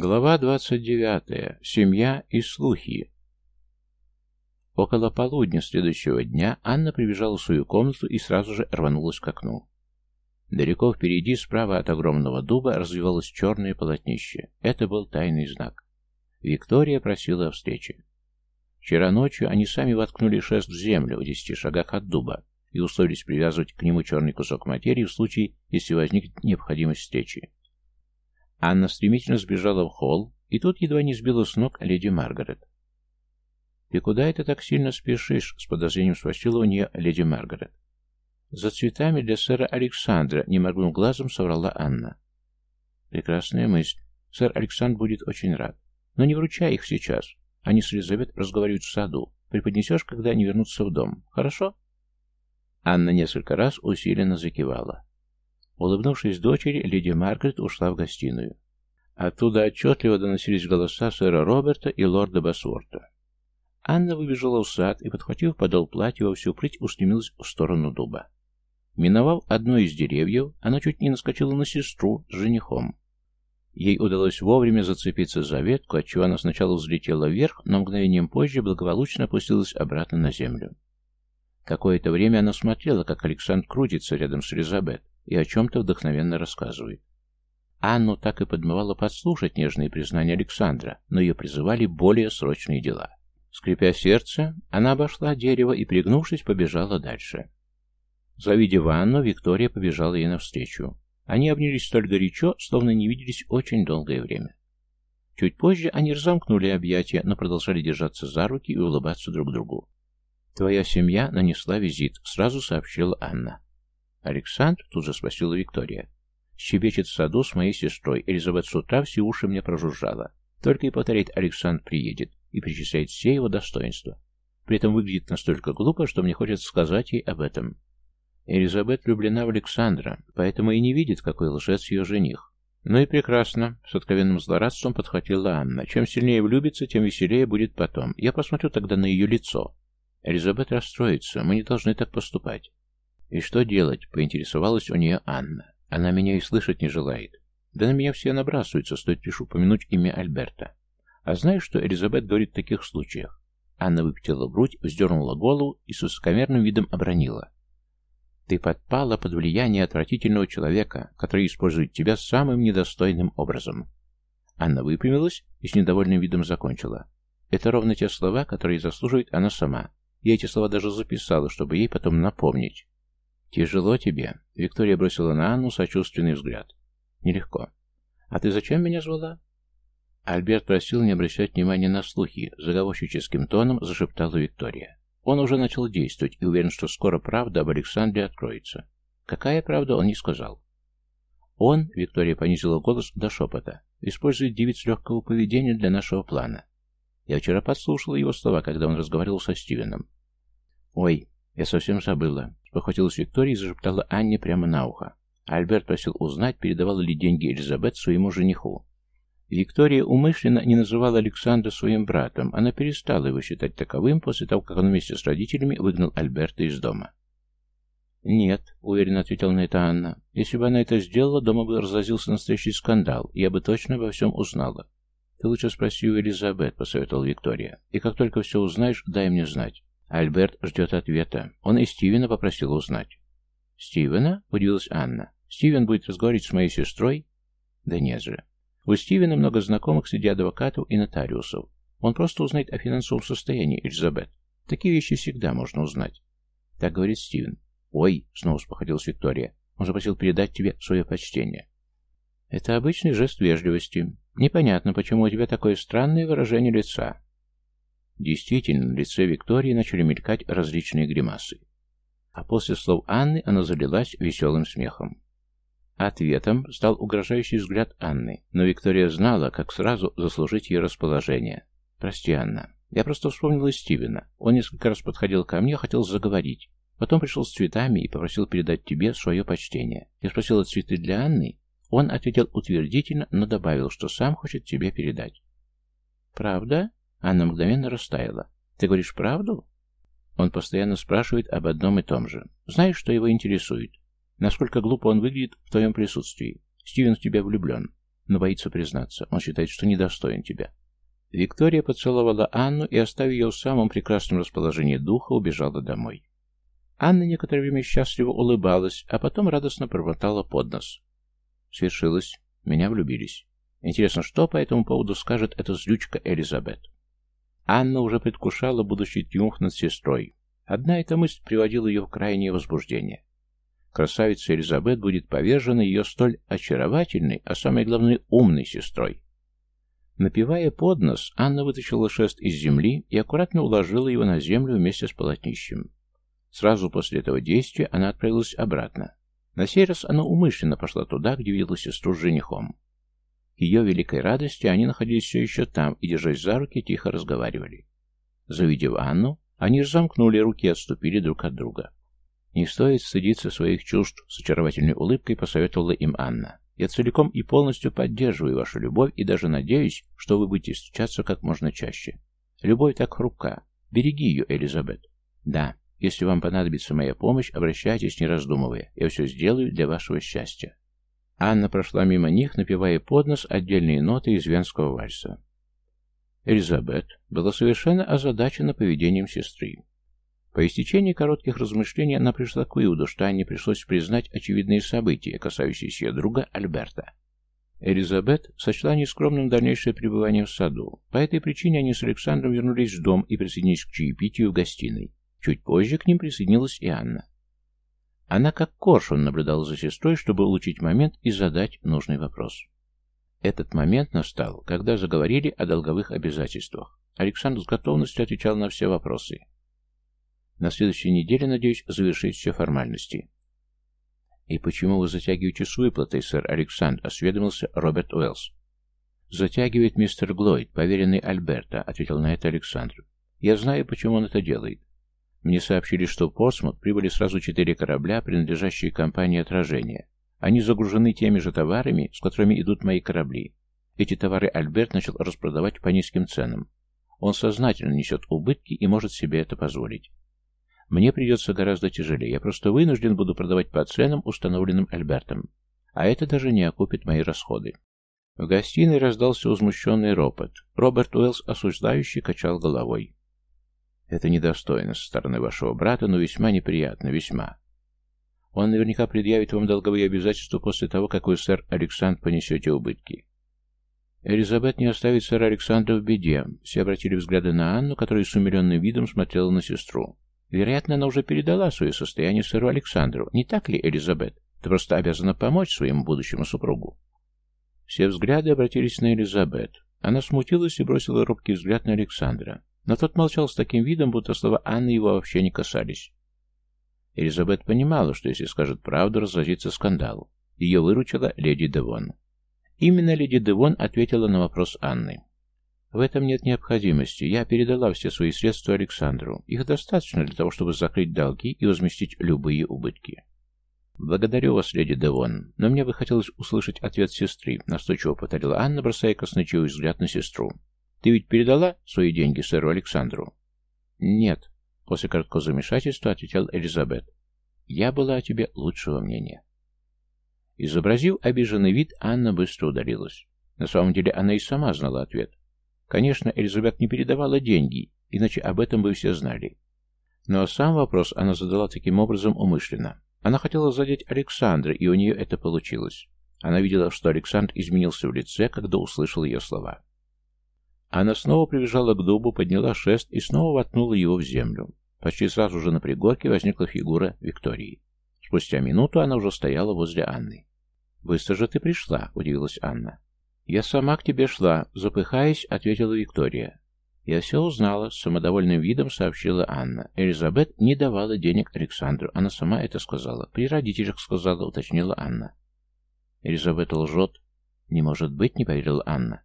Глава 29. Семья и слухи. Около полудня следующего дня Анна прибежала в свою комнату и сразу же рванулась к окну. Далеко впереди, справа от огромного дуба, развивалось черное полотнище. Это был тайный знак. Виктория просила о встрече. Вчера ночью они сами воткнули шест в землю в десяти шагах от дуба и условились привязывать к нему черный кусок материи в случае, если возникнет необходимость встречи. Анна стремительно сбежала в холл, и тут едва не сбила с ног леди Маргарет. «Ты куда это так сильно спешишь?» — с подозрением спросила у нее леди Маргарет. «За цветами для сэра Александра», — не моргнув глазом, соврала Анна. «Прекрасная мысль. Сэр Александр будет очень рад. Но не вручай их сейчас. Они с Элизабет разговаривают в саду. Преподнесешь, когда они вернутся в дом. Хорошо?» Анна несколько раз усиленно закивала. Улыбнувшись дочери, леди Маргарет ушла в гостиную. Оттуда отчетливо доносились голоса сэра Роберта и лорда Басворта. Анна выбежала в сад и, подхватив подол платья во всю прыть, устремилась в сторону дуба. Миновав одно из деревьев, она чуть не наскочила на сестру с женихом. Ей удалось вовремя зацепиться за ветку, отчего она сначала взлетела вверх, но мгновением позже благополучно опустилась обратно на землю. Какое-то время она смотрела, как Александр крутится рядом с Элизабет, и о чем-то вдохновенно рассказывает. Анну так и подмывало подслушать нежные признания Александра, но ее призывали более срочные дела. Скрипя сердце, она обошла дерево и, пригнувшись, побежала дальше. Завидев Анну, Виктория побежала ей навстречу. Они обнялись столь горячо, словно не виделись очень долгое время. Чуть позже они разомкнули объятия, но продолжали держаться за руки и улыбаться друг другу. «Твоя семья нанесла визит», — сразу сообщила Анна. «Александр?» — тут же спросила Виктория. «Щебечет в саду с моей сестрой. Элизабет с утра все уши мне прожужжала. Только и повторяет, Александр приедет, и перечисляет все его достоинства. При этом выглядит настолько глупо, что мне хочется сказать ей об этом. Элизабет влюблена в Александра, поэтому и не видит, какой лжец ее жених. Ну и прекрасно, с откровенным злорадством подхватила Анна. Чем сильнее влюбится, тем веселее будет потом. Я посмотрю тогда на ее лицо. Элизабет расстроится, мы не должны так поступать. «И что делать?» — поинтересовалась у нее Анна. «Она меня и слышать не желает. Да на меня все набрасываются, стоит лишь упомянуть имя Альберта. А знаешь, что Элизабет говорит в таких случаях?» Анна выпятила грудь, вздернула голову и с высокомерным видом обронила. «Ты подпала под влияние отвратительного человека, который использует тебя самым недостойным образом». Анна выпрямилась и с недовольным видом закончила. «Это ровно те слова, которые заслуживает она сама. Я эти слова даже записала, чтобы ей потом напомнить. «Тяжело тебе?» — Виктория бросила на Анну сочувственный взгляд. «Нелегко. А ты зачем меня звала?» Альберт просил не обращать внимания на слухи, заговорщическим тоном зашептала Виктория. Он уже начал действовать и уверен, что скоро правда об Александре откроется. Какая правда, он не сказал. Он, Виктория понизила голос до шепота, использует девиц легкого поведения для нашего плана. Я вчера подслушала его слова, когда он разговаривал со Стивеном. «Ой, я совсем забыла. Спохватилась Виктория и зашептала Анне прямо на ухо. Альберт просил узнать, передавала ли деньги Элизабет своему жениху. Виктория умышленно не называла Александра своим братом. Она перестала его считать таковым после того, как он вместе с родителями выгнал Альберта из дома. «Нет», — уверенно ответила на это Анна. «Если бы она это сделала, дома бы разразился настоящий скандал, я бы точно обо всем узнала». «Ты лучше спроси у Элизабет», — посоветовала Виктория. «И как только все узнаешь, дай мне знать». Альберт ждет ответа. Он и Стивена попросил узнать. «Стивена?» — удивилась Анна. «Стивен будет разговаривать с моей сестрой?» «Да нет же. У Стивена много знакомых среди адвокатов и нотариусов. Он просто узнает о финансовом состоянии Элизабет. Такие вещи всегда можно узнать». Так говорит Стивен. «Ой!» — снова спохватилась Виктория. «Он запросил передать тебе свое почтение». «Это обычный жест вежливости. Непонятно, почему у тебя такое странное выражение лица. Действительно, на лице Виктории начали мелькать различные гримасы. А после слов Анны она залилась веселым смехом. Ответом стал угрожающий взгляд Анны, но Виктория знала, как сразу заслужить ее расположение. «Прости, Анна. Я просто вспомнила Стивена. Он несколько раз подходил ко мне, хотел заговорить. Потом пришел с цветами и попросил передать тебе свое почтение. Я спросила цветы для Анны. Он ответил утвердительно, но добавил, что сам хочет тебе передать. «Правда?» Анна мгновенно растаяла. «Ты говоришь правду?» Он постоянно спрашивает об одном и том же. «Знаешь, что его интересует? Насколько глупо он выглядит в твоем присутствии? Стивен в тебя влюблен. но боится признаться. Он считает, что недостоин тебя. Виктория поцеловала Анну и, оставив ее в самом прекрасном расположении духа, убежала домой. Анна некоторое время счастливо улыбалась, а потом радостно промотала под нос. Свершилось. Меня влюбились. Интересно, что по этому поводу скажет эта злючка Элизабет? Анна уже предвкушала будущий триумф над сестрой. Одна эта мысль приводила ее в крайнее возбуждение. Красавица Элизабет будет повержена ее столь очаровательной, а самое главное, умной сестрой. Напивая под нос, Анна вытащила шест из земли и аккуратно уложила его на землю вместе с полотнищем. Сразу после этого действия она отправилась обратно. На сей раз она умышленно пошла туда, где видела сестру с женихом. К ее великой радости они находились все еще там и, держась за руки, тихо разговаривали. Завидев Анну, они разомкнули руки и отступили друг от друга. «Не стоит стыдиться своих чувств», — с очаровательной улыбкой посоветовала им Анна. Я целиком и полностью поддерживаю вашу любовь и даже надеюсь, что вы будете встречаться как можно чаще. Любовь так хрупка. Береги ее, Элизабет. Да, если вам понадобится моя помощь, обращайтесь, не раздумывая. Я все сделаю для вашего счастья. Анна прошла мимо них, напевая под нос отдельные ноты из венского вальса. Элизабет была совершенно озадачена поведением сестры. По истечении коротких размышлений она пришла к выводу, что Анне пришлось признать очевидные события, касающиеся ее друга Альберта. Элизабет сочла нескромным дальнейшее пребывание в саду. По этой причине они с Александром вернулись в дом и присоединились к чаепитию в гостиной. Чуть позже к ним присоединилась и Анна. Она как коршун наблюдала за сестрой, чтобы улучшить момент и задать нужный вопрос. Этот момент настал, когда заговорили о долговых обязательствах. Александр с готовностью отвечал на все вопросы. На следующей неделе, надеюсь, завершить все формальности. «И почему вы затягиваете с выплатой, сэр Александр?» — осведомился Роберт Уэллс. «Затягивает мистер Глойд, поверенный Альберта», — ответил на это Александр. «Я знаю, почему он это делает. Мне сообщили, что в Портсмут прибыли сразу четыре корабля, принадлежащие компании отражения. Они загружены теми же товарами, с которыми идут мои корабли. Эти товары Альберт начал распродавать по низким ценам. Он сознательно несет убытки и может себе это позволить. Мне придется гораздо тяжелее. Я просто вынужден буду продавать по ценам, установленным Альбертом. А это даже не окупит мои расходы. В гостиной раздался возмущенный ропот. Роберт Уэллс, осуждающий, качал головой. «Это недостойно со стороны вашего брата, но весьма неприятно, весьма. Он наверняка предъявит вам долговые обязательства после того, как вы, сэр Александр, понесете убытки. Элизабет не оставит сэра Александра в беде. Все обратили взгляды на Анну, которая с умиленным видом смотрела на сестру. Вероятно, она уже передала свое состояние сэру Александру. Не так ли, Элизабет? Ты просто обязана помочь своему будущему супругу. Все взгляды обратились на Элизабет. Она смутилась и бросила робкий взгляд на Александра. Но тот молчал с таким видом, будто слова Анны его вообще не касались. Элизабет понимала, что если скажет правду, разразится скандал. Ее выручила леди Девон. Именно леди Девон ответила на вопрос Анны. В этом нет необходимости. Я передала все свои средства Александру. Их достаточно для того, чтобы закрыть долги и возместить любые убытки. «Благодарю вас, леди Девон, но мне бы хотелось услышать ответ сестры», — настойчиво повторила Анна, бросая красночевый взгляд на сестру. «Ты ведь передала свои деньги сэру Александру?» «Нет», — после короткого замешательства ответил Элизабет. «Я была о тебе лучшего мнения». Изобразив обиженный вид, Анна быстро удалилась. На самом деле она и сама знала ответ. Конечно, Элизабет не передавала деньги, иначе об этом бы все знали. Но сам вопрос она задала таким образом умышленно. Она хотела задеть Александра, и у нее это получилось. Она видела, что Александр изменился в лице, когда услышал ее слова. Она снова прибежала к дубу, подняла шест и снова воткнула его в землю. Почти сразу же на пригорке возникла фигура Виктории. Спустя минуту она уже стояла возле Анны. «Быстро же ты пришла», — удивилась Анна. «Я сама к тебе шла», — запыхаясь, ответила Виктория. «Я все узнала», — с самодовольным видом сообщила Анна. Элизабет не давала денег Александру. Она сама это сказала. «При родителях сказала», — уточнила Анна. Элизабет лжет. «Не может быть», — не поверила Анна.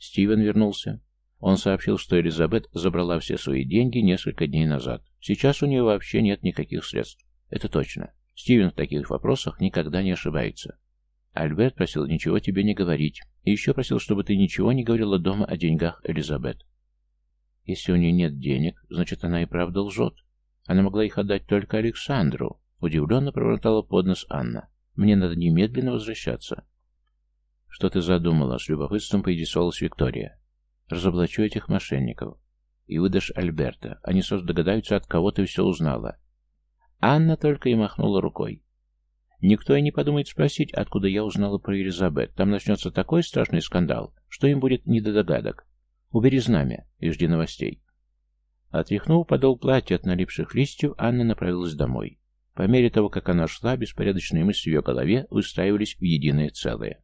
Стивен вернулся. Он сообщил, что Элизабет забрала все свои деньги несколько дней назад. Сейчас у нее вообще нет никаких средств. Это точно. Стивен в таких вопросах никогда не ошибается. Альберт просил ничего тебе не говорить. И еще просил, чтобы ты ничего не говорила дома о деньгах Элизабет. Если у нее нет денег, значит, она и правда лжет. Она могла их отдать только Александру. Удивленно пробормотала под нос Анна. Мне надо немедленно возвращаться. «Что ты задумала?» — с любопытством поинтересовалась Виктория. «Разоблачу этих мошенников. И выдашь Альберта. Они сразу догадаются, от кого ты все узнала». Анна только и махнула рукой. Никто и не подумает спросить, откуда я узнала про Елизабет. Там начнется такой страшный скандал, что им будет не до догадок. Убери знамя и жди новостей. Отряхнув подол платья от налипших листьев, Анна направилась домой. По мере того, как она шла, беспорядочные мысли в ее голове выстраивались в единое целое.